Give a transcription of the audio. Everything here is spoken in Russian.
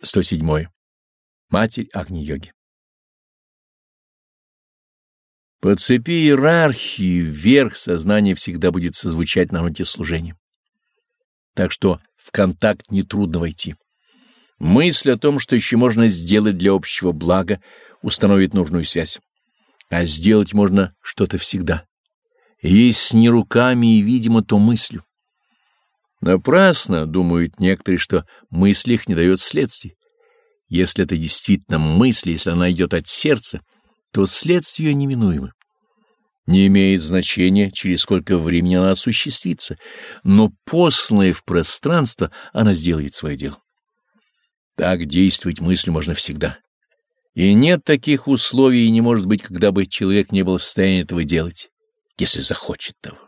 107. Матерь Агни-йоги. По цепи иерархии вверх сознание всегда будет созвучать на ноте служения. Так что в контакт нетрудно войти. Мысль о том, что еще можно сделать для общего блага, установит нужную связь. А сделать можно что-то всегда. Есть не руками и, видимо, то мыслью. Напрасно думают некоторые, что мысль их не дает следствий. Если это действительно мысль, если она идет от сердца, то следствие неминуемо. Не имеет значения, через сколько времени она осуществится, но посланная в пространство, она сделает свое дело. Так действовать мыслью можно всегда. И нет таких условий, и не может быть, когда бы человек не был в состоянии этого делать, если захочет того.